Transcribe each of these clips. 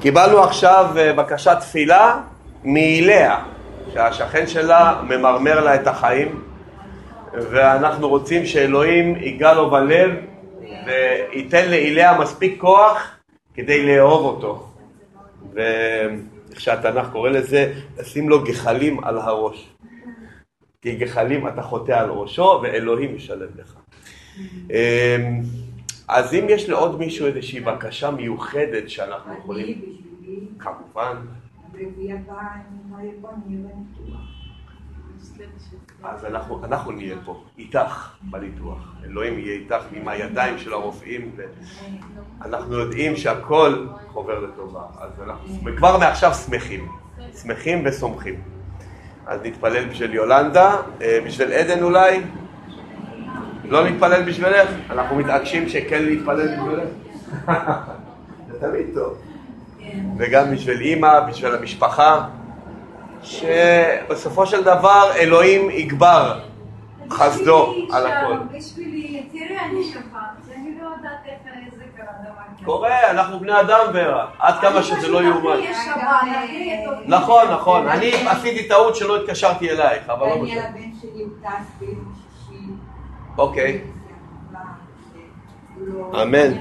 קיבלנו עכשיו אה, בקשת תפילה מאיליה, שהשכן שלה ממרמר לה את החיים, ואנחנו רוצים שאלוהים ייגע לו בלב וייתן לאיליה מספיק כוח כדי לאהוב אותו. ואיך שהתנ"ך קורא לזה, לשים לו גחלים על הראש. כי גחלים אתה חוטא על ראשו ואלוהים ישלם לך. אז אם יש לעוד מישהו איזושהי בקשה מיוחדת שאנחנו יכולים... כמובן. אז אנחנו, אנחנו נהיה פה, איתך בניתוח. אלוהים יהיה איתך עם הידיים של הרופאים, ואנחנו יודעים שהכל חובר לטובה. אז אנחנו כבר מעכשיו שמחים, שמחים וסומכים. אז נתפלל בשביל יולנדה, אה, בשביל עדן אולי. לא להתפלל בשבילך? אנחנו מתעקשים שכן להתפלל בשבילך? זה תמיד טוב. וגם בשביל אימא, בשביל המשפחה, שבסופו של דבר אלוהים יגבר חסדו על הכל. בשבילי, תראה, אני שפעת, אני לא יודעת איך זה קרה דבר קורה, אנחנו בני אדם ורה, עד כמה שזה לא יאומן. נכון, נכון, אני עשיתי טעות שלא התקשרתי אלייך, אבל לא משנה. הבן שלי הוא טס ביום שישי. אוקיי, אמן.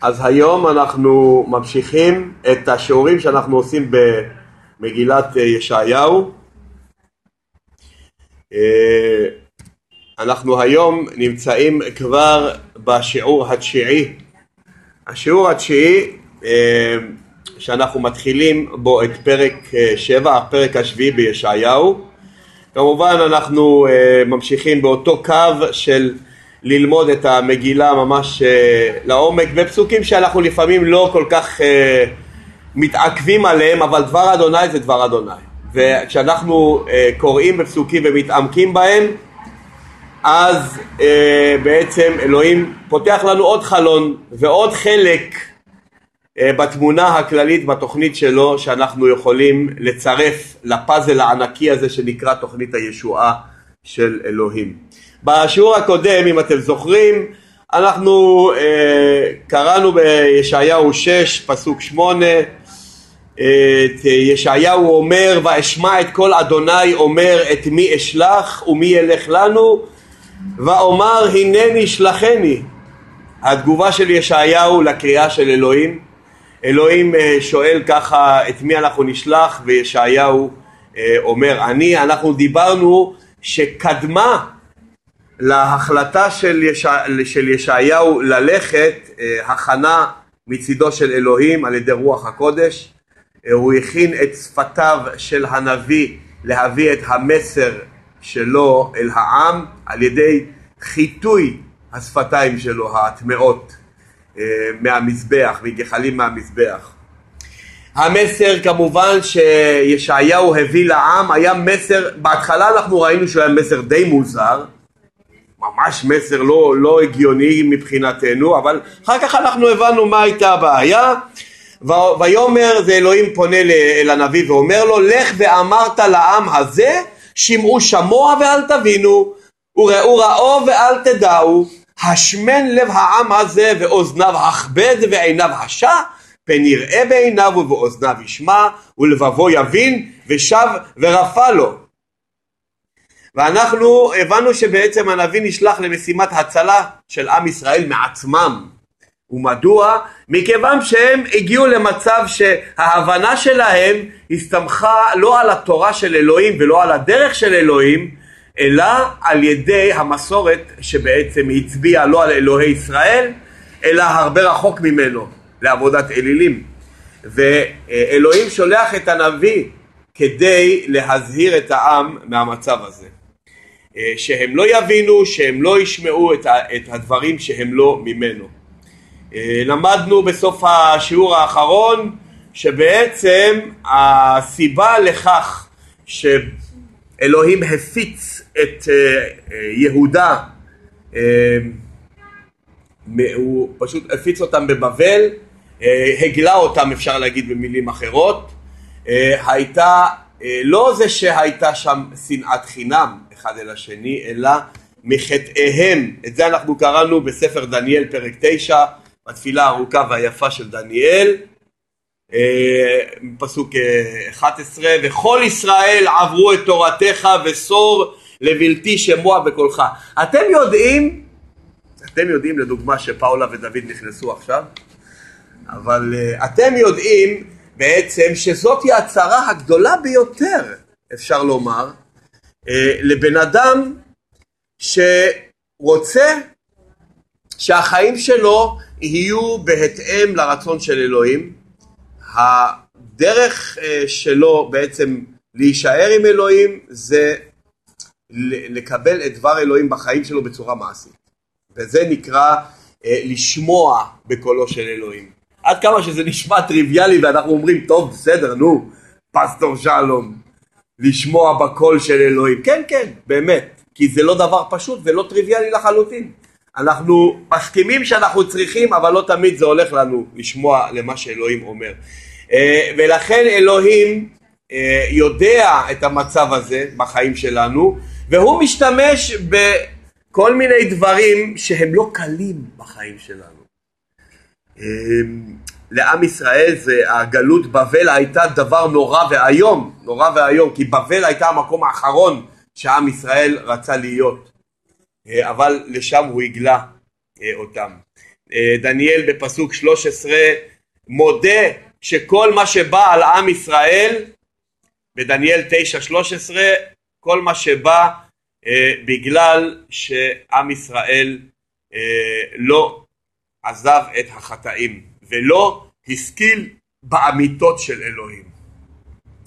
אז היום אנחנו ממשיכים את השיעורים שאנחנו עושים במגילת אה, ישעיהו. אה, אנחנו היום נמצאים כבר בשיעור התשיעי. השיעור התשיעי אה, שאנחנו מתחילים בו את פרק שבע, הפרק השביעי בישעיהו. כמובן אנחנו ממשיכים באותו קו של ללמוד את המגילה ממש uh, לעומק, בפסוקים שאנחנו לפעמים לא כל כך uh, מתעכבים עליהם, אבל דבר אדוני זה דבר אדוני. וכשאנחנו uh, קוראים בפסוקים ומתעמקים בהם, אז uh, בעצם אלוהים פותח לנו עוד חלון ועוד חלק uh, בתמונה הכללית בתוכנית שלו שאנחנו יכולים לצרף לפאזל הענקי הזה שנקרא תוכנית הישועה של אלוהים. בשיעור הקודם, אם אתם זוכרים, אנחנו אה, קראנו בישעיהו 6, פסוק 8, את ישעיהו אומר, ואשמע את כל אדוני אומר את מי אשלח ומי ילך לנו, ואומר הנני שלחני. התגובה של ישעיהו לקריאה של אלוהים, אלוהים אה, שואל ככה את מי אנחנו נשלח? וישעיהו אה, אומר אני, אנחנו דיברנו שקדמה להחלטה של, ישע, של ישעיהו ללכת אה, הכנה מצידו של אלוהים על ידי רוח הקודש. הוא הכין את שפתיו של הנביא להביא את המסר שלו אל העם על ידי חיטוי השפתיים שלו הטמעות מהמזבח, מגחלים מהמזבח. המסר כמובן שישעיהו הביא לעם היה מסר, בהתחלה אנחנו ראינו שהוא היה מסר די מוזר, ממש מסר לא, לא הגיוני מבחינתנו, אבל אחר כך אנחנו הבנו מה הייתה הבעיה. ויאמר זה אלוהים פונה אל הנביא ואומר לו לך ואמרת לעם הזה שמעו שמוע ואל תבינו וראו ראו ואל תדעו השמן לב העם הזה ואוזניו הכבד ועיניו השע פן יראה בעיניו ובאוזניו ישמע ולבבו יבין ושב ורפא לו ואנחנו הבנו שבעצם הנביא נשלח למשימת הצלה של עם ישראל מעצמם. ומדוע? מכיוון שהם הגיעו למצב שההבנה שלהם הסתמכה לא על התורה של אלוהים ולא על הדרך של אלוהים, אלא על ידי המסורת שבעצם הצביעה לא על אלוהי ישראל, אלא הרבה רחוק ממנו, לעבודת אלילים. ואלוהים שולח את הנביא כדי להזהיר את העם מהמצב הזה. אה, שהם לא יבינו, שהם לא ישמעו את, הדברים שהם לא ממנו. אה, למדנו בסוף השיעור האחרון שבעצם הסיבה לכך שאלוהים הפיץ את אה, יהודה, הוא פשוט הפיץ אותם בבבל, הגלה אותם אפשר להגיד במילים אחרות, הייתה לא זה שהייתה שם שנאת חינם, אחד אל השני, אלא מחטאיהם. את זה אנחנו קראנו בספר דניאל פרק 9, בתפילה הארוכה והיפה של דניאל, אה, פסוק אה, 11, וכל ישראל עברו את תורתך וסור לבלתי שמוע בקולך. אתם יודעים, אתם יודעים לדוגמה שפאולה ודוד נכנסו עכשיו, אבל uh, אתם יודעים בעצם שזאת היא הצהרה הגדולה ביותר, אפשר לומר, uh, לבן אדם שרוצה שהחיים שלו יהיו בהתאם לרצון של אלוהים. הדרך uh, שלו בעצם להישאר עם אלוהים זה לקבל את דבר אלוהים בחיים שלו בצורה מעשית. וזה נקרא אה, לשמוע בקולו של אלוהים. עד כמה שזה נשמע טריוויאלי ואנחנו אומרים, טוב, בסדר, נו, פסטור שלום, לשמוע בקול של אלוהים. כן, כן, באמת, כי זה לא דבר פשוט ולא טריוויאלי לחלוטין. אנחנו מסכימים שאנחנו צריכים, אבל לא תמיד זה הולך לנו לשמוע למה שאלוהים אומר. אה, ולכן אלוהים אה, יודע את המצב הזה בחיים שלנו, והוא משתמש בכל מיני דברים שהם לא קלים בחיים שלנו. אמ, לעם ישראל זה הגלות בבל הייתה דבר נורא ואיום, נורא ואיום, כי בבל הייתה המקום האחרון שעם ישראל רצה להיות, אה, אבל לשם הוא הגלה אה, אותם. אה, דניאל בפסוק 13 מודה שכל מה שבא על עם ישראל, בדניאל 9-13, כל מה שבא אה, בגלל שעם ישראל אה, לא עזב את החטאים ולא השכיל באמיתות של אלוהים.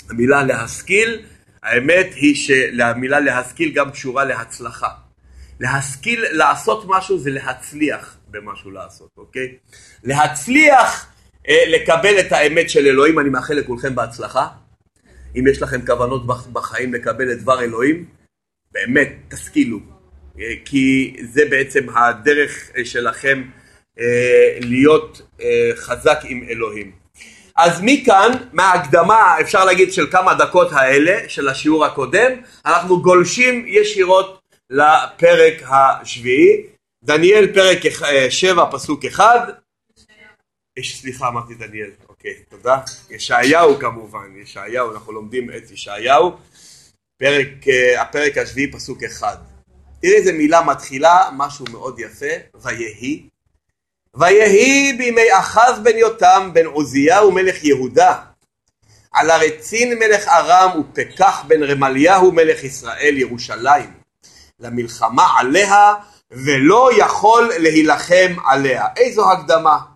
המילה להשכיל, האמת היא שהמילה להשכיל גם קשורה להצלחה. להשכיל לעשות משהו זה להצליח במשהו לעשות, אוקיי? להצליח אה, לקבל את האמת של אלוהים, אני מאחל לכולכם בהצלחה. אם יש לכם כוונות בחיים לקבל את דבר אלוהים, באמת, תשכילו, אה, כי זה בעצם הדרך אה, שלכם אה, להיות חזק עם אלוהים. אז מכאן, מההקדמה, אפשר להגיד, של כמה דקות האלה, של השיעור הקודם, אנחנו גולשים ישירות לפרק השביעי. דניאל פרק 7 פסוק 1. סליחה, אמרתי דניאל, אוקיי, תודה. ישעיהו כמובן, ישעיהו, אנחנו לומדים את ישעיהו. פרק, אה, הפרק השביעי פסוק אחד. תראי איזה מילה מתחילה, משהו מאוד יפה, ויהי. ויהי בימי אחז בן יותם בן עוזיהו מלך יהודה, על הרצין מלך ארם ופקח בן רמליהו מלך ישראל ירושלים, למלחמה עליה ולא יכול להילחם עליה. איזו הקדמה.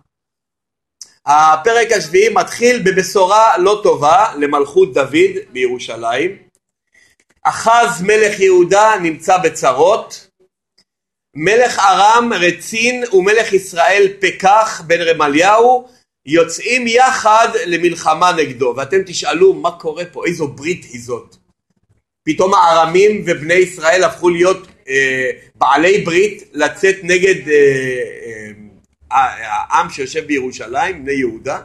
הפרק השביעי מתחיל בבשורה לא טובה למלכות דוד בירושלים. אחז מלך יהודה נמצא בצרות, מלך ארם רצין ומלך ישראל פקח בן רמליהו יוצאים יחד למלחמה נגדו. ואתם תשאלו מה קורה פה? איזו ברית היא זאת? פתאום הארמים ובני ישראל הפכו להיות אה, בעלי ברית לצאת נגד אה, אה, העם שיושב בירושלים בני יהודה.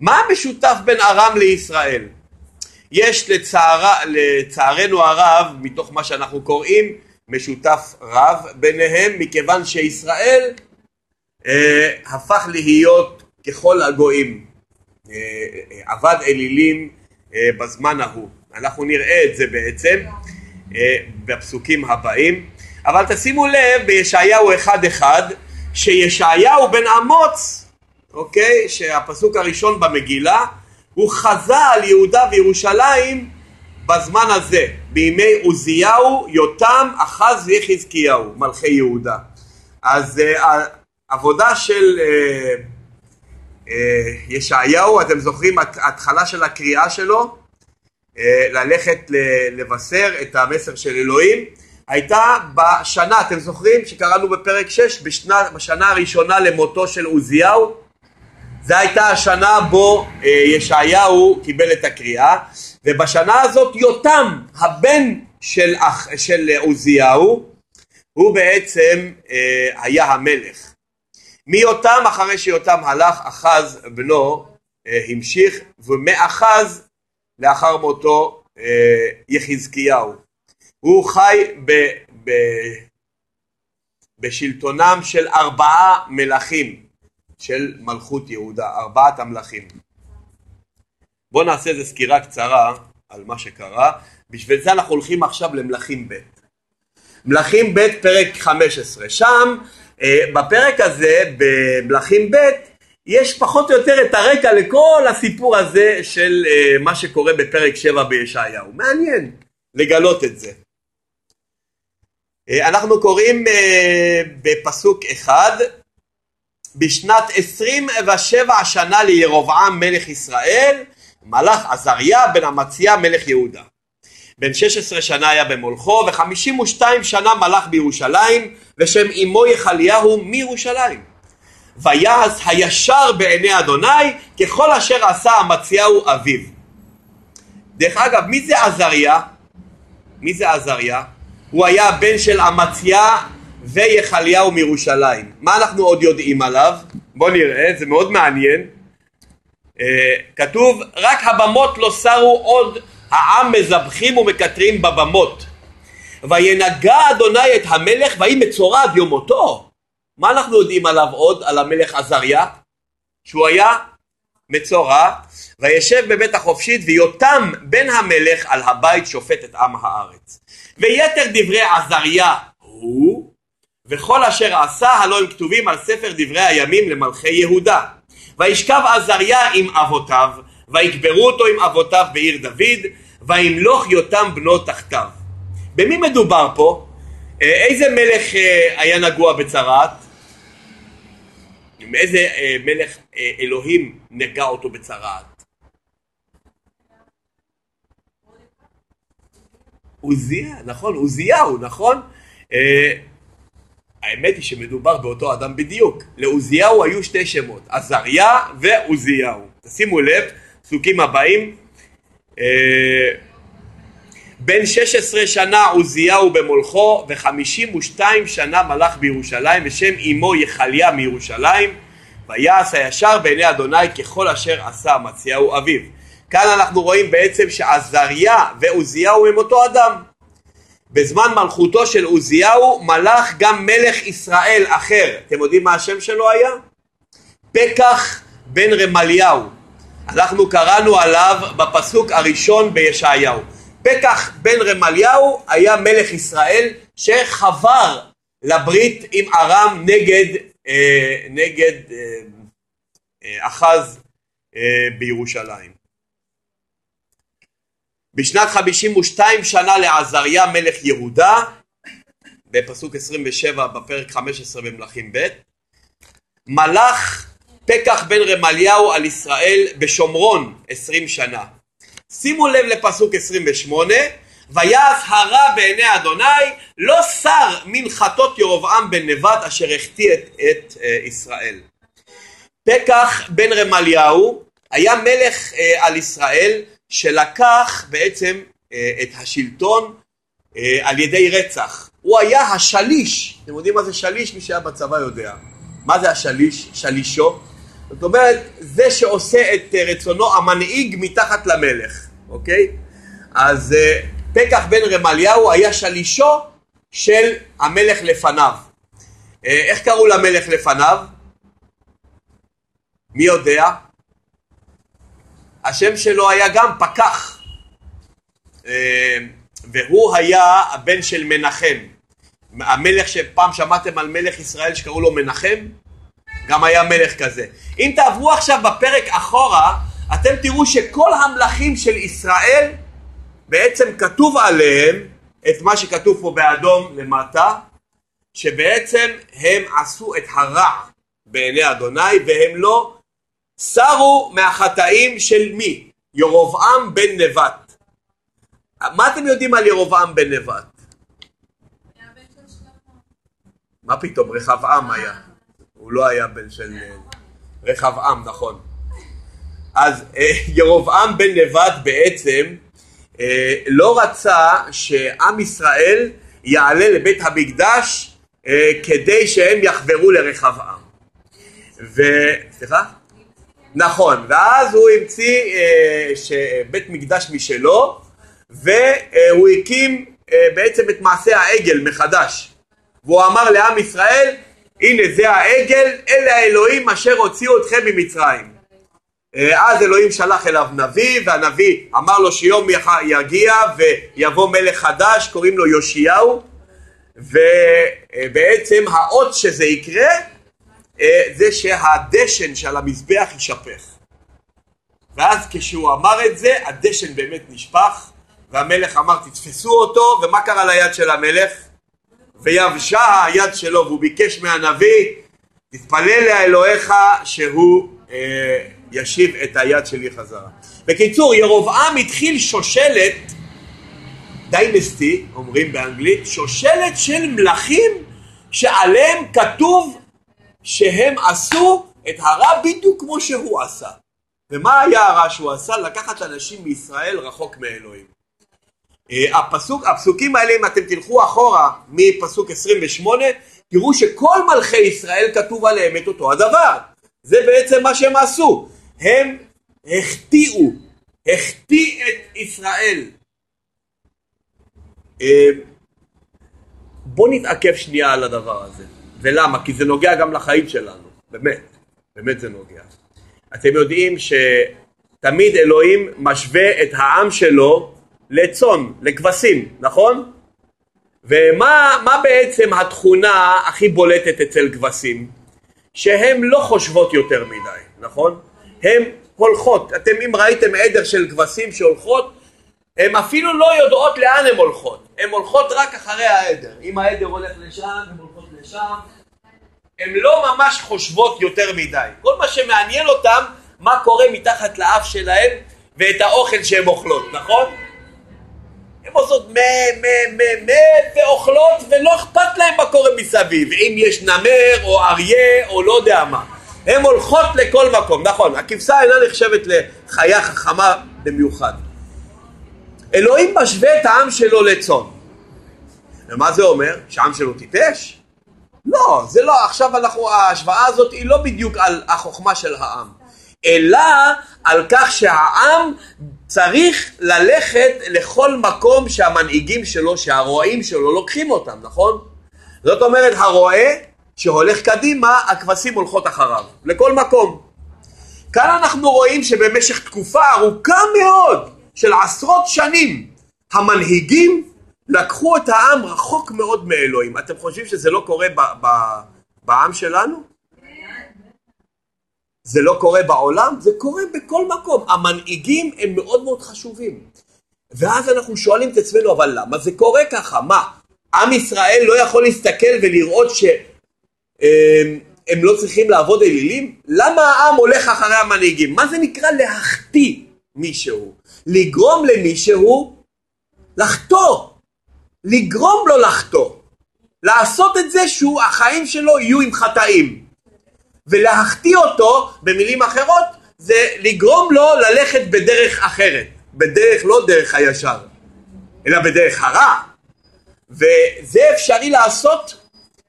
מה המשותף בין ארם לישראל? יש לצער, לצערנו הרב, מתוך מה שאנחנו קוראים, משותף רב ביניהם, מכיוון שישראל אה, הפך להיות ככל הגויים, אה, עבד אלילים אה, בזמן ההוא. אנחנו נראה את זה בעצם אה, בפסוקים הבאים, אבל תשימו לב בישעיהו אחד אחד, שישעיהו בן אמוץ, אוקיי, שהפסוק הראשון במגילה, הוא חזה על יהודה וירושלים בזמן הזה, בימי עוזיהו, יותם, אחז וחזקיהו, מלכי יהודה. אז uh, העבודה של uh, uh, ישעיהו, אתם זוכרים התחלה של הקריאה שלו, ללכת לבשר את המסר של אלוהים, הייתה בשנה, אתם זוכרים שקראנו בפרק 6, בשנה, בשנה הראשונה למותו של עוזיהו, זו הייתה השנה בו אה, ישעיהו קיבל את הקריאה ובשנה הזאת יותם הבן של, של עוזיהו הוא בעצם אה, היה המלך. מיותם אחרי שיותם הלך אחז בנו אה, המשיך ומאחז לאחר מותו יחזקיהו. הוא חי ב, ב, בשלטונם של ארבעה מלכים של מלכות יהודה, ארבעת המלכים. בואו נעשה איזה סקירה קצרה על מה שקרה, בשביל זה אנחנו הולכים עכשיו למלכים ב'. מלכים ב' פרק 15, שם אה, בפרק הזה במלכים ב' יש פחות או יותר את הרקע לכל הסיפור הזה של אה, מה שקורה בפרק 7 בישעיהו. מעניין לגלות את זה. אה, אנחנו קוראים אה, בפסוק אחד בשנת 27 שנה לירובעם מלך ישראל מלך עזריה בן אמציה מלך יהודה. בן 16 שנה היה במולכו ו-52 שנה מלך בירושלים ושם אמו יחליהו מירושלים. ויעש הישר בעיני אדוני ככל אשר עשה אמציהו אביו. דרך אגב, מי זה עזריה? מי זה עזריה? הוא היה הבן של אמציה ויחליהו מירושלים. מה אנחנו עוד יודעים עליו? בואו נראה, זה מאוד מעניין. Uh, כתוב רק הבמות לא שרו עוד העם מזבחים ומקטרים בבמות וינגע אדוני את המלך ויהי מצורע עד יום מותו מה אנחנו יודעים עליו עוד על המלך עזריה? שהוא היה מצורע וישב בבית החופשית ויותם בן המלך על הבית שופט את עם הארץ ויתר דברי עזריה הוא וכל אשר עשה הלא הם כתובים על ספר דברי הימים למלכי יהודה וישכב עזריה עם אבותיו ויקברו אותו עם אבותיו בעיר דוד וימלוך יותם בנו תחתיו במי מדובר פה? אה, איזה מלך אה, היה נגוע בצרעת? עם איזה אה, מלך אלוהים נגע אותו בצרעת? עוזיה, נכון, עוזיהו, נכון? האמת היא שמדובר באותו אדם בדיוק. לעוזיהו היו שתי שמות, עזריה ועוזיהו. תשימו לב, פסוקים הבאים. אה, בן 16 שנה עוזיהו במולכו ו-52 שנה מלך בירושלים ושם אמו יחליה מירושלים ויעש הישר בעיני אדוני ככל אשר עשה אמציהו אביו. כאן אנחנו רואים בעצם שעזריה ועוזיהו הם אותו אדם. בזמן מלכותו של עוזיהו מלך גם מלך ישראל אחר. אתם יודעים מה השם שלו היה? פקח בן רמליהו. אנחנו קראנו עליו בפסוק הראשון בישעיהו. פקח בן רמליהו היה מלך ישראל שחבר לברית עם ארם נגד, אה, נגד אה, אה, אחז אה, בירושלים. בשנת 52 שנה לעזריה מלך יהודה, בפסוק 27 בפרק 15 במלכים ב', מלך פקח בן רמליהו על ישראל בשומרון עשרים שנה. שימו לב לפסוק 28 ויעש הרע בעיני אדוני לא שר מנחתות ירבעם בן נבט אשר החטיא את, את uh, ישראל. פקח בן רמליהו היה מלך uh, על ישראל שלקח בעצם uh, את השלטון uh, על ידי רצח. הוא היה השליש, אתם יודעים מה זה שליש? מי שהיה בצבא יודע. מה זה השליש? שלישו? זאת אומרת, זה שעושה את אה, רצונו המנהיג מתחת למלך, אוקיי? אז אה, פקח בן רמליהו היה שלישו של המלך לפניו. אה, איך קראו למלך לפניו? מי יודע? השם שלו היה גם פקח. והוא היה הבן של מנחם. המלך שפעם שמעתם על מלך ישראל שקראו לו מנחם? גם היה מלך כזה. אם תעברו עכשיו בפרק אחורה, אתם תראו שכל המלכים של ישראל, בעצם כתוב עליהם את מה שכתוב פה באדום למטה, שבעצם הם עשו את הרע בעיני אדוני והם לא סרו מהחטאים של מי? ירובעם בן נבט. מה אתם יודעים על ירובעם בן נבט? מה פתאום, רחבעם היה. הוא לא היה בן של אה, רחבעם, נכון. אז אה, ירובעם בן נבט בעצם אה, לא רצה שעם ישראל יעלה לבית המקדש כדי שהם יחברו לרחבעם. ו... סליחה? נכון, ואז הוא המציא בית מקדש משלו והוא הקים בעצם את מעשה העגל מחדש והוא אמר לעם ישראל הנה זה העגל, אלה האלוהים אשר הוציאו אתכם ממצרים. אה, אז אלוהים שלח אליו נביא, והנביא אמר לו שיום יגיע ויבוא מלך חדש, קוראים לו יאשיהו, ובעצם האות שזה יקרה, אה, זה שהדשן של המזבח יישפך. ואז כשהוא אמר את זה, הדשן באמת נשפך, והמלך אמר תתפסו אותו, ומה קרה ליד של המלך? ויבשה היד שלו, והוא ביקש מהנביא, תתפלל לאלוהיך שהוא אה, ישיב את היד שלי חזרה. בקיצור, ירובעם התחיל שושלת, דיינסטי, אומרים באנגלית, שושלת של מלכים שעליהם כתוב שהם עשו את הרע בדיוק כמו שהוא עשה. ומה היה הרע שהוא עשה? לקחת אנשים מישראל רחוק מאלוהים. אה, הפסוק, הפסוקים האלה, אם אתם תלכו אחורה מפסוק 28, תראו שכל מלכי ישראל כתוב עליהם את אותו הדבר. זה בעצם מה שהם עשו. הם החטיאו, החטיא את ישראל. אה, בואו נתעכב שנייה על הדבר הזה. ולמה? כי זה נוגע גם לחיים שלנו. באמת, באמת זה נוגע. אתם יודעים שתמיד אלוהים משווה את העם שלו לצאן, לכבשים, נכון? ומה מה בעצם התכונה הכי בולטת אצל כבשים? שהן לא חושבות יותר מדי, נכון? הן הולכות. אתם אם ראיתם עדר של כבשים שהולכות, הן אפילו לא יודעות לאן הן הולכות. הן הולכות רק אחרי העדר. אם העדר הולך לשם, הן לשם. הן לא ממש חושבות יותר מדי. כל מה שמעניין אותן, מה קורה מתחת לאף שלהן ואת האוכל שהן אוכלות, נכון? הן עושות מה, מה, מה, מה, ואוכלות, ולא אכפת להן מה קורה מסביב. אם יש נמר, או אריה, או לא יודע מה. הן הולכות לכל מקום, נכון. הכבשה אינה נחשבת לחיה חכמה במיוחד. אלוהים משווה את העם שלו לצאן. ומה זה אומר? שהעם שלו טיפש? לא, זה לא, עכשיו אנחנו, ההשוואה הזאת היא לא בדיוק על החוכמה של העם, אלא על כך שהעם צריך ללכת לכל מקום שהמנהיגים שלו, שהרועאים שלו לוקחים אותם, נכון? זאת אומרת, הרועה שהולך קדימה, הכבשים הולכות אחריו, לכל מקום. כאן אנחנו רואים שבמשך תקופה ארוכה מאוד, של עשרות שנים, המנהיגים לקחו את העם רחוק מאוד מאלוהים. אתם חושבים שזה לא קורה ב- ב- בעם שלנו? זה לא קורה בעולם? זה קורה בכל מקום. המנהיגים הם מאוד מאוד חשובים. ואז אנחנו שואלים את עצמנו, אבל למה זה קורה ככה? מה, עם ישראל לא יכול להסתכל ולראות שהם לא צריכים לעבוד אלילים? למה העם הולך אחרי המנהיגים? מה זה נקרא להחטיא מישהו? לגרום למישהו לחטוא. לגרום לו לחטוא, לעשות את זה שהוא, החיים שלו יהיו עם חטאים. ולהחטיא אותו, במילים אחרות, זה לגרום לו ללכת בדרך אחרת. בדרך, לא דרך הישר, אלא בדרך הרע. וזה אפשרי לעשות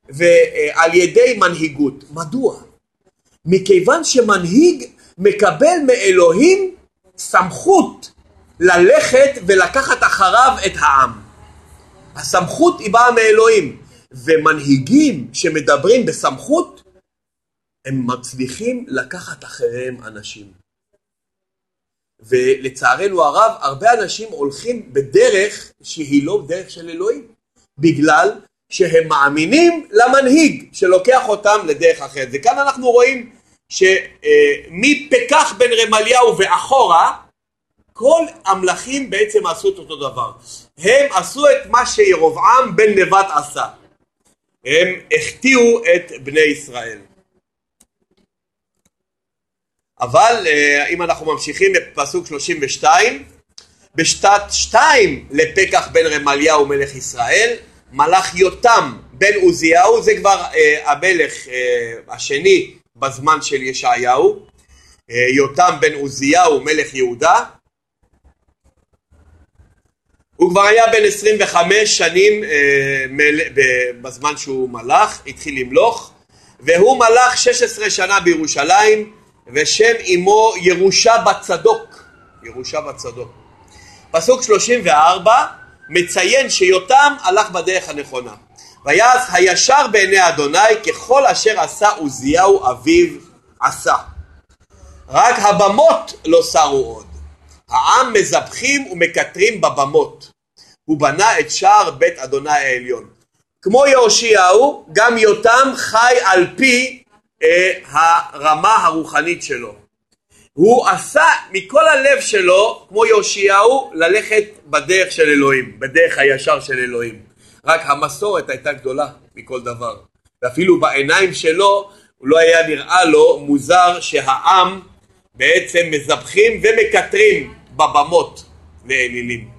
ועל ידי מנהיגות. מדוע? מכיוון שמנהיג מקבל מאלוהים סמכות ללכת ולקחת אחריו את העם. הסמכות היא באה מאלוהים, ומנהיגים שמדברים בסמכות, הם מצליחים לקחת אחריהם אנשים. ולצערנו הרב, הרבה אנשים הולכים בדרך שהיא לא דרך של אלוהים, בגלל שהם מאמינים למנהיג שלוקח אותם לדרך אחרת. וכאן אנחנו רואים שמפקח בן רמליהו ואחורה, כל המלכים בעצם עשו את אותו דבר. הם עשו את מה שירובעם בן נבט עשה. הם החטיאו את בני ישראל. אבל אם אנחנו ממשיכים בפסוק 32, בשתת שתיים לפקח בן רמליהו מלך ישראל, מלך יותם בן עוזיהו, זה כבר אה, המלך אה, השני בזמן של ישעיהו, אה, יותם בן עוזיהו מלך יהודה, הוא כבר היה בן 25 שנים אה. בזמן שהוא מלך, התחיל למלוך, והוא מלך 16 שנה בירושלים, ושם אמו ירושה בת צדוק, ירושה בת צדוק. פסוק 34 מציין שיותם הלך בדרך הנכונה. ויעש הישר בעיני אדוני ככל אשר עשה עוזיהו אביו עשה. רק הבמות לא שרו עוד. העם מזבחים ומקטרים בבמות. הוא בנה את שער בית אדוני העליון. כמו יאשיהו, גם יותם חי על פי אה, הרמה הרוחנית שלו. הוא עשה מכל הלב שלו, כמו יאשיהו, ללכת בדרך של אלוהים, בדרך הישר של אלוהים. רק המסורת הייתה גדולה מכל דבר. ואפילו בעיניים שלו, הוא לא היה נראה לו מוזר שהעם בעצם מזבחים ומקטרים בבמות לאלילים.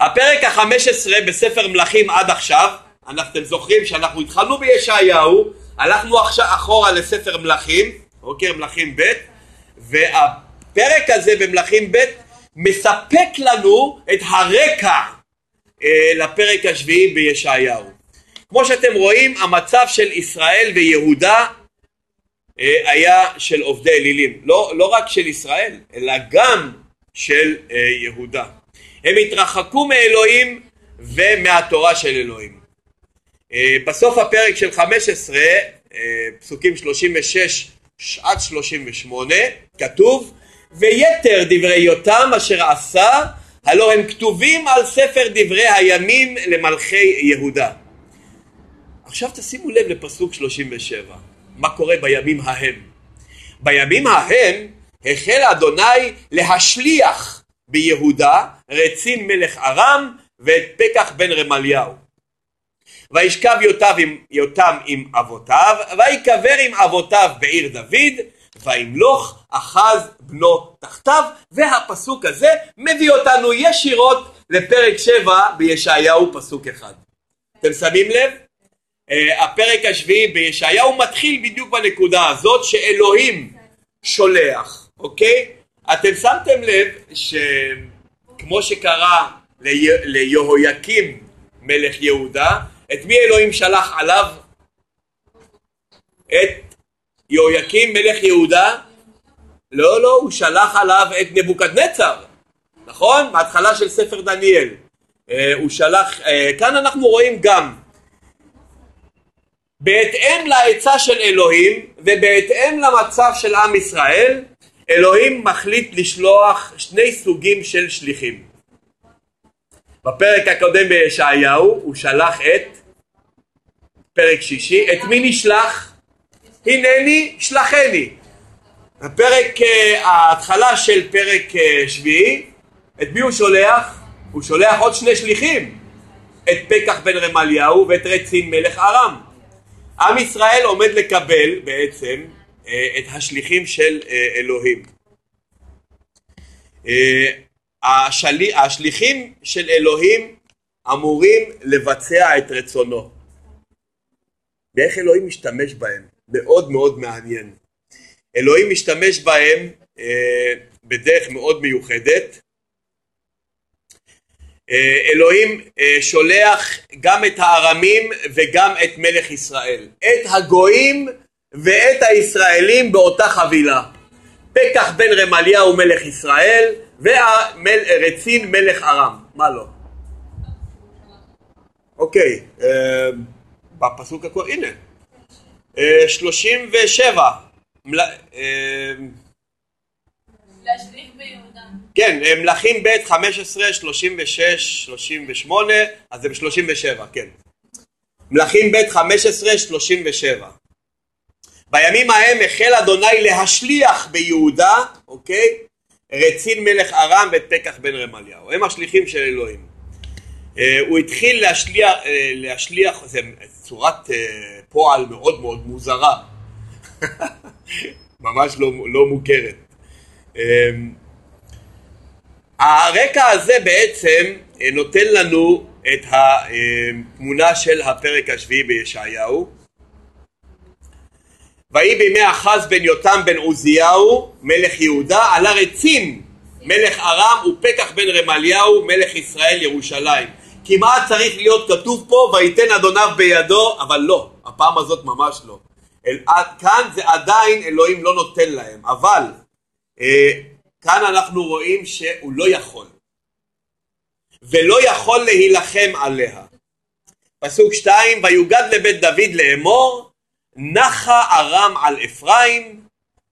הפרק החמש עשרה בספר מלכים עד עכשיו, אתם זוכרים שאנחנו התחלנו בישעיהו, הלכנו עכשיו אחורה לספר מלכים, אוקיי, מלכים ב', והפרק הזה במלכים ב' מספק לנו את הרקע אה, לפרק השביעי בישעיהו. כמו שאתם רואים, המצב של ישראל ויהודה היה של עובדי אלילים. לא, לא רק של ישראל, אלא גם של אה, יהודה. הם התרחקו מאלוהים ומהתורה של אלוהים. אה, בסוף הפרק של 15, אה, פסוקים 36 עד 38, כתוב ויתר דברי יותם אשר עשה הלא הם כתובים על ספר דברי הימים למלכי יהודה. עכשיו תשימו לב לפסוק 37, מה קורה בימים ההם. בימים ההם החל אדוני להשליח ביהודה רצין מלך ארם ואת פקח בן רמליהו. וישכב יותם עם, יותם עם אבותיו, ויקבר עם אבותיו בעיר דוד, וימלוך אחז בנו תחתיו, והפסוק הזה מביא אותנו ישירות לפרק 7 בישעיהו פסוק אחד. אתם שמים לב? Uh, הפרק השביעי בישעיהו מתחיל בדיוק בנקודה הזאת שאלוהים שולח, אוקיי? אתם שמתם לב שכמו שקרה ליהויקים מלך יהודה, את מי אלוהים שלח עליו? את יהויקים מלך יהודה? לא, לא, הוא שלח עליו את נבוקדנצר, נכון? מההתחלה של ספר דניאל. אה, הוא שלח, אה, כאן אנחנו רואים גם בהתאם לעצה של אלוהים ובהתאם למצב של עם ישראל, אלוהים מחליט לשלוח שני סוגים של שליחים. בפרק הקודם בישעיהו הוא שלח את פרק שישי, את מי נשלח? הנני שלחני. הפרק, אה, ההתחלה של פרק אה, שביעי, את מי הוא שולח? הוא שולח עוד שני שליחים, את פקח בן רמליהו ואת רצין מלך ארם. עם ישראל עומד לקבל בעצם אה, את השליחים של אלוהים. השלי, השליחים של אלוהים אמורים לבצע את רצונו. ואיך אלוהים משתמש בהם? מאוד מאוד מעניין. אלוהים משתמש בהם אה, בדרך מאוד מיוחדת. אה, אלוהים אה, שולח גם את הארמים וגם את מלך ישראל, את הגויים ואת הישראלים באותה חבילה. פקח בן רמליהו מלך ישראל ורצין מלך ארם, מה לא? אוקיי, אה, בפסוק הכל, הנה, 37, ביהודה. כן, הם מלכים ב' 15, 36, 38, אז הם 37, כן. מלכים ב' 15, 37. בימים ההם החל אדוני להשליח ביהודה, אוקיי? רצין מלך ארם ואת בן רמליהו. הם השליחים של אלוהים. אה, הוא התחיל להשליח, אה, להשליח, זה צורת אה, פועל מאוד מאוד מוזרה. ממש לא, לא מוכרת. הרקע הזה בעצם נותן לנו את התמונה של הפרק השביעי בישעיהו. ויהי בימי אחז בן יותם בן עוזיהו מלך יהודה עלה רצין מלך ארם ופקח בן רמליהו מלך ישראל ירושלים כמעט צריך להיות כתוב פה וייתן אדוניו בידו, אבל לא, הפעם הזאת ממש לא. אל, כאן זה עדיין אלוהים לא נותן להם, אבל אה, כאן אנחנו רואים שהוא לא יכול. ולא יכול להילחם עליה. פסוק שתיים, ויוגד לבית דוד לאמור, נחה ארם על אפרים,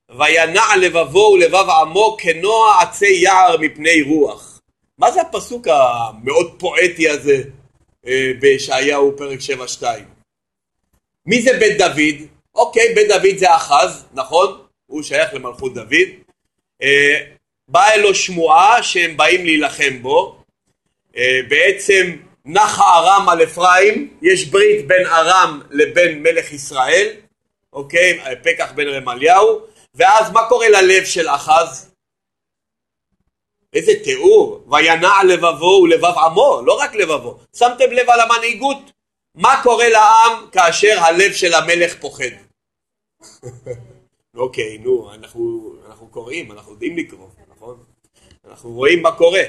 וינע לבבו ולבב עמו כנוע עצי יער מפני רוח. מה זה הפסוק המאוד פואטי הזה אה, בישעיהו פרק 7-2? מי זה בית דוד? אוקיי, בית דוד זה אחז, נכון? הוא שייך למלכות דוד. אה, באה אלו שמועה שהם באים להילחם בו. אה, בעצם נחה ארם על אפרים, יש ברית בין ארם לבין מלך ישראל, אוקיי? פקח בן רמליהו, ואז מה קורה ללב של אחז? איזה תיאור, וינע לבבו ולבב עמו, לא רק לבבו, שמתם לב על המנהיגות? מה קורה לעם כאשר הלב של המלך פוחד? אוקיי, נו, אנחנו, אנחנו קוראים, אנחנו יודעים לקרוא, נכון? אנחנו רואים מה קורה.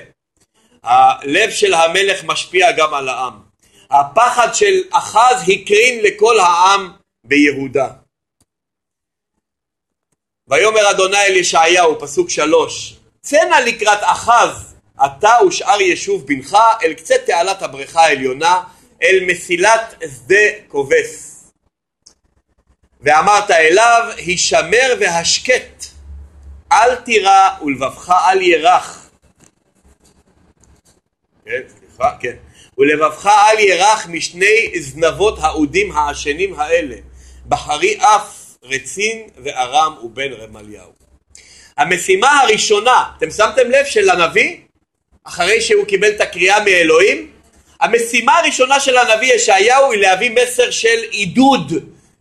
הלב של המלך משפיע גם על העם. הפחד של אחז הקרין לכל העם ביהודה. ויאמר אדוני אל ישעיהו, פסוק שלוש, צא לקראת אחז, אתה ושאר ישוב בנך, אל קצה תעלת הבריכה העליונה, אל מסילת שדה כובס. ואמרת אליו, הישמר והשקט, אל תירא ולבבך אל ירח. כן, סליחה, כן. ולבבך אל ירח משני זנבות האודים העשנים האלה, בחרי אף רצין וארם ובן רמליהו. המשימה הראשונה, אתם שמתם לב של הנביא, אחרי שהוא קיבל את הקריאה מאלוהים, המשימה הראשונה של הנביא ישעיהו היא להביא מסר של עידוד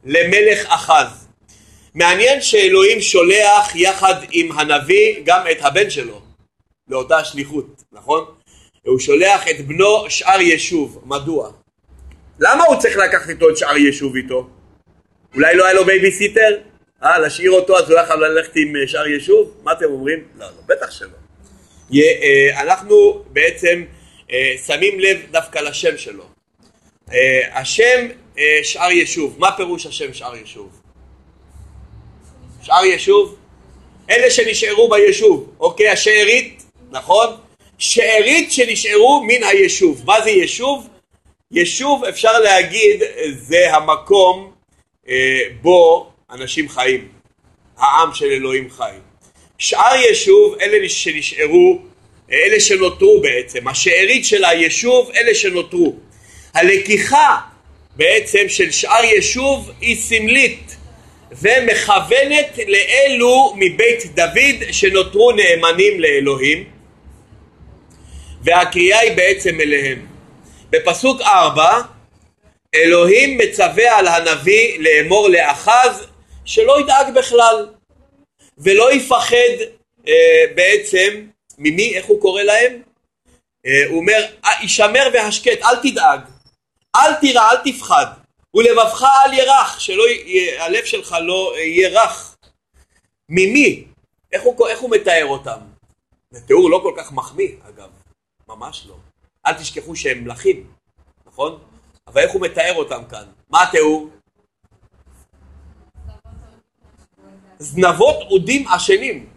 למלך אחז. מעניין שאלוהים שולח יחד עם הנביא גם את הבן שלו לאותה שליחות, נכון? הוא שולח את בנו שאר ישוב, מדוע? למה הוא צריך לקחת איתו את שאר ישוב איתו? אולי לא היה לו בייביסיטר? אה, להשאיר אותו אז הוא יכול ללכת עם אה, שאר יישוב? מה אתם אומרים? לא, לא, בטח שלא. אה, אנחנו בעצם אה, שמים לב דווקא לשם שלו. השם שאר יישוב, מה פירוש השם שאר יישוב? שאר יישוב? אלה שנשארו ביישוב, אוקיי? השארית, נכון? שארית שנשארו מן היישוב. מה זה יישוב? יישוב אפשר להגיד זה המקום אה, בו אנשים חיים, העם של אלוהים חי. שאר יישוב, אלה שנשארו, אה, אלה שנותרו בעצם, השארית של היישוב, אלה שנותרו. הלקיחה בעצם של שאר יישוב היא סמלית ומכוונת לאלו מבית דוד שנותרו נאמנים לאלוהים והקריאה היא בעצם אליהם. בפסוק ארבע אלוהים מצווה על הנביא לאמור לאחז שלא ידאג בכלל ולא יפחד אה, בעצם ממי, איך הוא קורא להם? אה, הוא אומר, הישמר והשקט, אל תדאג, אל תירא, אל תפחד, ולבבך אל ירח, שהלב שלך לא יהיה רך. ממי? איך הוא, איך הוא מתאר אותם? זה תיאור לא כל כך מחמיא, אגב, ממש לא. אל תשכחו שהם מלכים, נכון? אבל איך הוא מתאר אותם כאן? מה התיאור? זנבות אודים עשנים.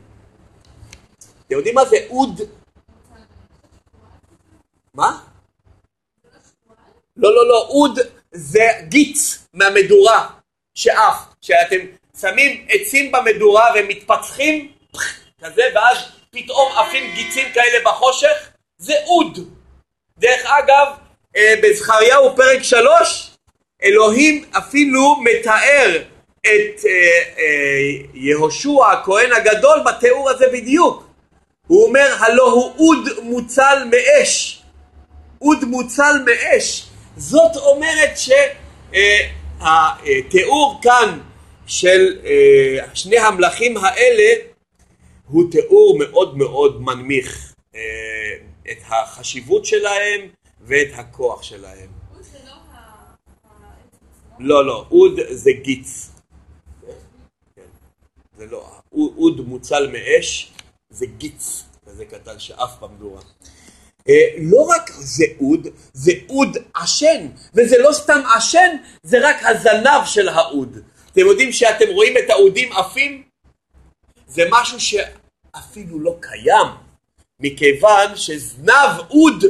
אתם יודעים מה זה אוד? מה? לא, לא, לא, אוד זה גיץ מהמדורה שעף, שאתם שמים עצים במדורה והם מתפצחים כזה ואז פתאום עפים גיצים כאלה בחושך, זה אוד. דרך אגב, אה, בזכריהו פרק שלוש, אלוהים אפילו מתאר את אה, אה, יהושע הכהן הגדול בתיאור הזה בדיוק. הוא אומר הלא הוא אוד מוצל מאש. אוד מוצל מאש. זאת אומרת שהתיאור כאן של שני המלכים האלה הוא תיאור מאוד מאוד מנמיך את החשיבות שלהם ואת הכוח שלהם. לא, לא, אוד זה גיץ. זה לא, אוד מוצל מאש זה גיץ כזה קטן שעף במדורה. אה, לא רק זה אוד, זה אוד עשן, וזה לא סתם עשן, זה רק הזנב של האוד. אתם יודעים שאתם רואים את האודים עפים? זה משהו שאפילו לא קיים, מכיוון שזנב אוד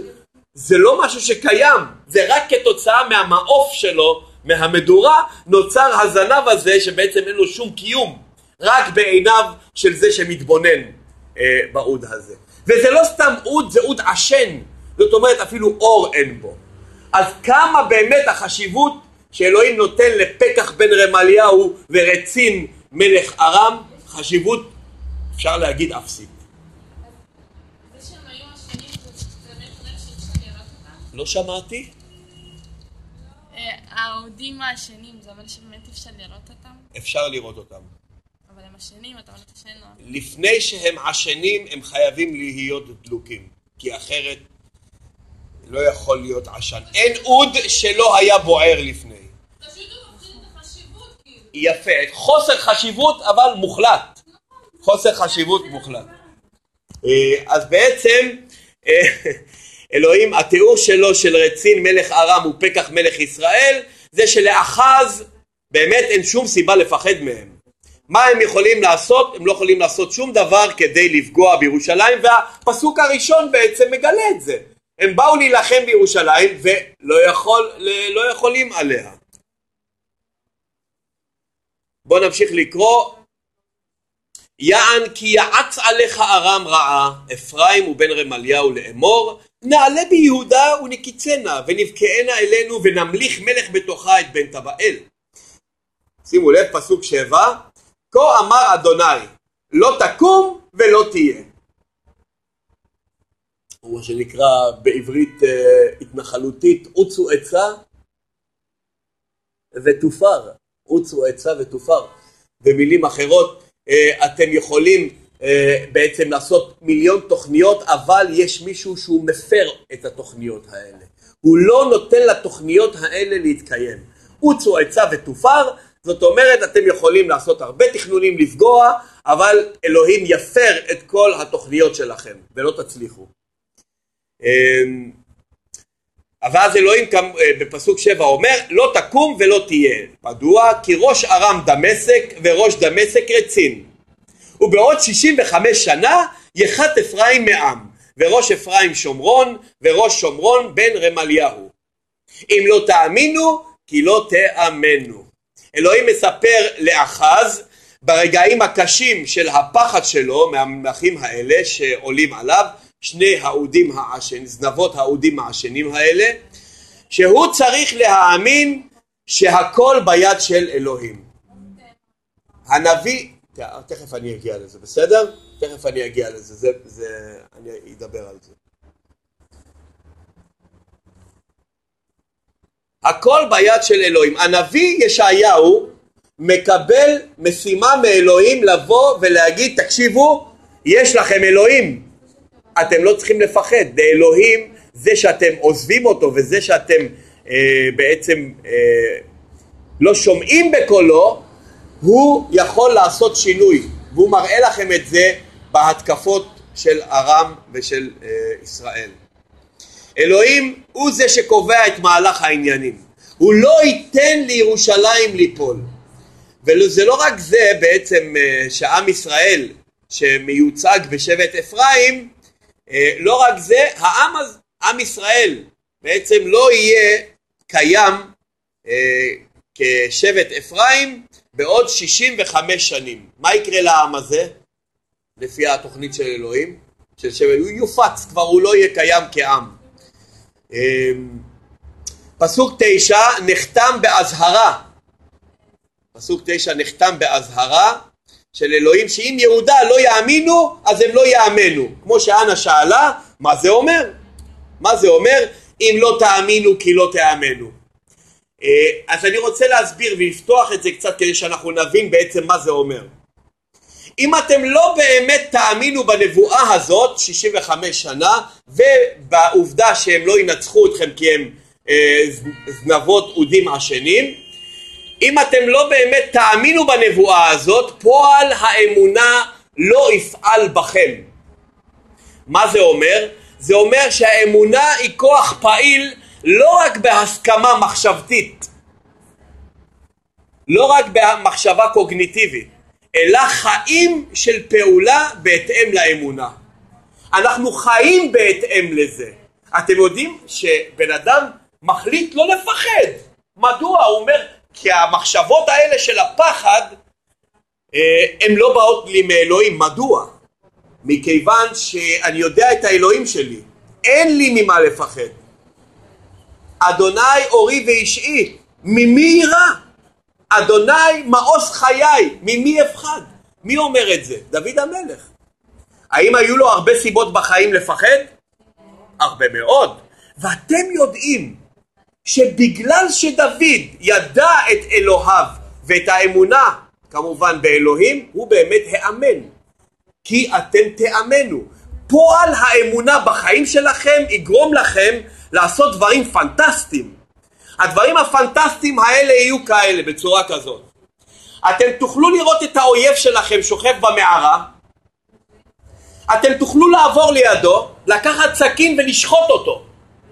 זה לא משהו שקיים, זה רק כתוצאה מהמעוף שלו, מהמדורה, נוצר הזנב הזה שבעצם אין לו שום קיום, רק בעיניו של זה שמתבונן אה, באוד הזה. וזה לא סתם אוד, זה אוד עשן, זאת אומרת אפילו אור אין בו. אז כמה באמת החשיבות שאלוהים נותן לפקח בן רמליהו ורצין מלך ארם, חשיבות אפשר להגיד אפסית. לא שמעתי? אה, האודים העשנים, זה אומר שבאמת אפשר לראות אותם? אפשר לראות אותם. הם עשנים, אתה. לפני שהם עשנים הם חייבים להיות דלוקים, כי אחרת לא יכול להיות עשן. אין אוד שלא היה בוער לפני. כאילו. יפה, חוסר חשיבות אבל מוחלט. חוסר חשיבות מוחלט. אה, אז בעצם אה, אלוהים, התיאור שלו של רצין מלך ארם ופקח מלך ישראל זה שלאחז באמת אין שום סיבה לפחד מהם. מה הם יכולים לעשות? הם לא יכולים לעשות שום דבר כדי לפגוע בירושלים והפסוק הראשון בעצם מגלה את זה. הם באו להילחם בירושלים ולא יכול, לא יכולים עליה. בואו נמשיך לקרוא. יען כי יעץ עליך ארם רעה, אפרים ובן רמליהו לאמור, נעלה ביהודה ונקיצנה, ונבקענה אלינו, ונמליך מלך בתוכה את בן טבאל. שימו לב, פסוק שבע, כה אמר אדוני, לא תקום ולא תהיה. או מה שנקרא בעברית אה, התנחלותית, עוצו עצה ותופר. עוצו עצה ותופר. במילים אחרות, אה, אתם יכולים אה, בעצם לעשות מיליון תוכניות, אבל יש מישהו שהוא מפר את התוכניות האלה. הוא לא נותן לתוכניות האלה להתקיים. עוצו עצה ותופר, זאת אומרת אתם יכולים לעשות הרבה תכנונים לפגוע, אבל אלוהים יפר את כל התוכניות שלכם ולא תצליחו. אמ, אבל אז אלוהים אה, בפסוק שבע אומר לא תקום ולא תהיה. מדוע? כי ראש ארם דמשק וראש דמשק רצין. ובעוד שישים וחמש שנה יחת אפרים מעם וראש אפרים שומרון וראש שומרון בן רמליהו. אם לא תאמינו כי לא תאמנו. אלוהים מספר לאחז ברגעים הקשים של הפחד שלו מהמלכים האלה שעולים עליו שני האודים העשן, זנבות האודים העשנים האלה, שהוא צריך להאמין שהכל ביד של אלוהים. הנביא, תכף אני אגיע לזה, בסדר? תכף אני אגיע לזה, זה, זה, אני אדבר על זה. הכל ביד של אלוהים. הנביא ישעיהו מקבל משימה מאלוהים לבוא ולהגיד, תקשיבו, יש לכם אלוהים, אתם לא צריכים לפחד, לאלוהים זה שאתם עוזבים אותו וזה שאתם אה, בעצם אה, לא שומעים בקולו, הוא יכול לעשות שינוי והוא מראה לכם את זה בהתקפות של ארם ושל אה, ישראל. אלוהים הוא זה שקובע את מהלך העניינים, הוא לא ייתן לירושלים ליפול וזה לא רק זה בעצם אה, שעם ישראל שמיוצג בשבט אפרים אה, לא רק זה, העם, עם ישראל בעצם לא יהיה קיים אה, כשבט אפרים בעוד 65 שנים. מה יקרה לעם הזה? לפי התוכנית של אלוהים, של שבט, הוא יופץ, כבר הוא לא יהיה קיים כעם. אה, פסוק תשע נחתם באזהרה, פסוק תשע נחתם באזהרה של אלוהים שאם יהודה לא יאמינו אז הם לא יאמנו. כמו שאנה שאלה מה זה אומר? מה זה אומר? אם לא תאמינו כי לא תאמנו. אה, אז אני רוצה להסביר ולפתוח את זה קצת כדי שאנחנו נבין בעצם מה זה אומר אם אתם לא באמת תאמינו בנבואה הזאת 65 שנה ובעובדה שהם לא ינצחו אתכם כי הם אה, זנבות אודים עשנים אם אתם לא באמת תאמינו בנבואה הזאת, פועל האמונה לא יפעל בכם. מה זה אומר? זה אומר שהאמונה היא כוח פעיל לא רק בהסכמה מחשבתית, לא רק במחשבה קוגניטיבית, אלא חיים של פעולה בהתאם לאמונה. אנחנו חיים בהתאם לזה. אתם יודעים שבן אדם מחליט לא לפחד. מדוע? הוא אומר, כי המחשבות האלה של הפחד, אה, הן לא באות לי מאלוהים. מדוע? מכיוון שאני יודע את האלוהים שלי. אין לי ממה לפחד. אדוני אורי ואישי, ממי יירא? אדוני מעוז חיי, ממי אפחד? מי אומר את זה? דוד המלך. האם היו לו הרבה סיבות בחיים לפחד? הרבה מאוד. ואתם יודעים שבגלל שדוד ידע את אלוהיו ואת האמונה כמובן באלוהים, הוא באמת האמן. כי אתם תאמנו. פועל האמונה בחיים שלכם יגרום לכם לעשות דברים פנטסטיים. הדברים הפנטסטיים האלה יהיו כאלה, בצורה כזאת. אתם תוכלו לראות את האויב שלכם שוכב במערה, אתם תוכלו לעבור לידו, לקחת סכין ולשחוט אותו,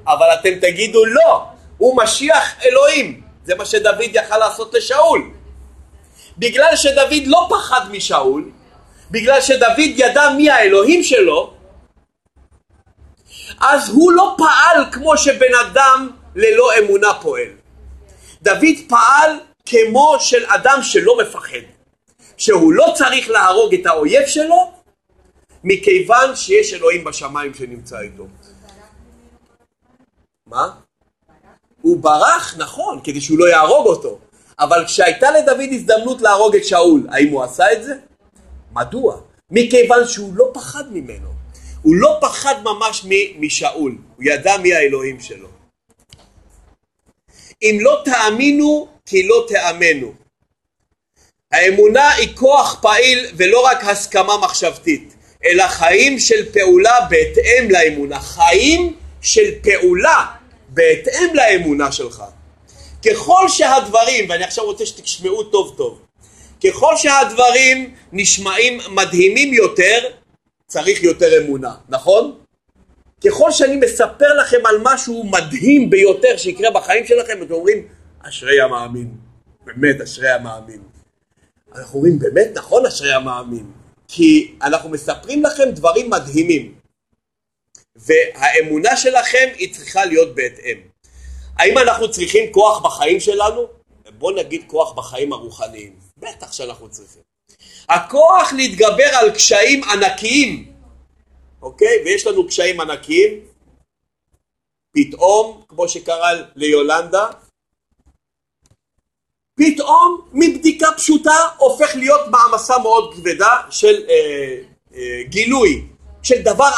אבל אתם תגידו לא, הוא משיח אלוהים. זה מה שדוד יכל לעשות לשאול. בגלל שדוד לא פחד משאול, בגלל שדוד ידע מי האלוהים שלו, אז הוא לא פעל כמו שבן אדם ללא אמונה פועל. דוד פעל כמו של אדם שלא מפחד, שהוא לא צריך להרוג את האויב שלו, מכיוון שיש אלוהים בשמיים שנמצא איתו. מה? הוא ברח, נכון, כדי שהוא לא יהרוג אותו, אבל כשהייתה לדוד הזדמנות להרוג את שאול, האם הוא עשה את זה? מדוע? מכיוון שהוא לא פחד ממנו. הוא לא פחד ממש משאול, הוא ידע מי האלוהים שלו. אם לא תאמינו כי לא תאמנו. האמונה היא כוח פעיל ולא רק הסכמה מחשבתית, אלא חיים של פעולה בהתאם לאמונה. חיים של פעולה בהתאם לאמונה שלך. ככל שהדברים, ואני עכשיו רוצה שתשמעו טוב טוב, ככל שהדברים נשמעים מדהימים יותר, צריך יותר אמונה, נכון? ככל שאני מספר לכם על משהו מדהים ביותר שיקרה בחיים שלכם, אתם אומרים, אשרי המאמין. באמת, אשרי המאמין. אנחנו אומרים, באמת, נכון, אשרי המאמין. כי אנחנו מספרים לכם דברים מדהימים. והאמונה שלכם היא צריכה להיות בהתאם. האם אנחנו צריכים כוח בחיים שלנו? בוא נגיד כוח בחיים הרוחניים. בטח שאנחנו צריכים. הכוח להתגבר על קשיים ענקיים, אוקיי? ויש לנו קשיים ענקיים. פתאום, כמו שקרה ליולנדה, פתאום מבדיקה פשוטה הופך להיות מעמסה מאוד כבדה של אה, אה, גילוי של דבר